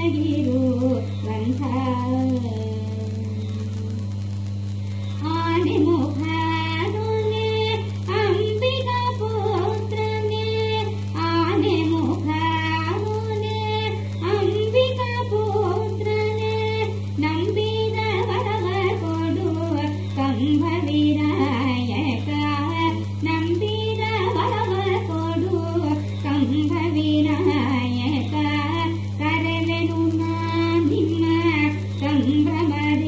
ಮಗಿರುವಂಥ ಆನೆ ಮುಖ ಮರೇ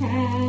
have.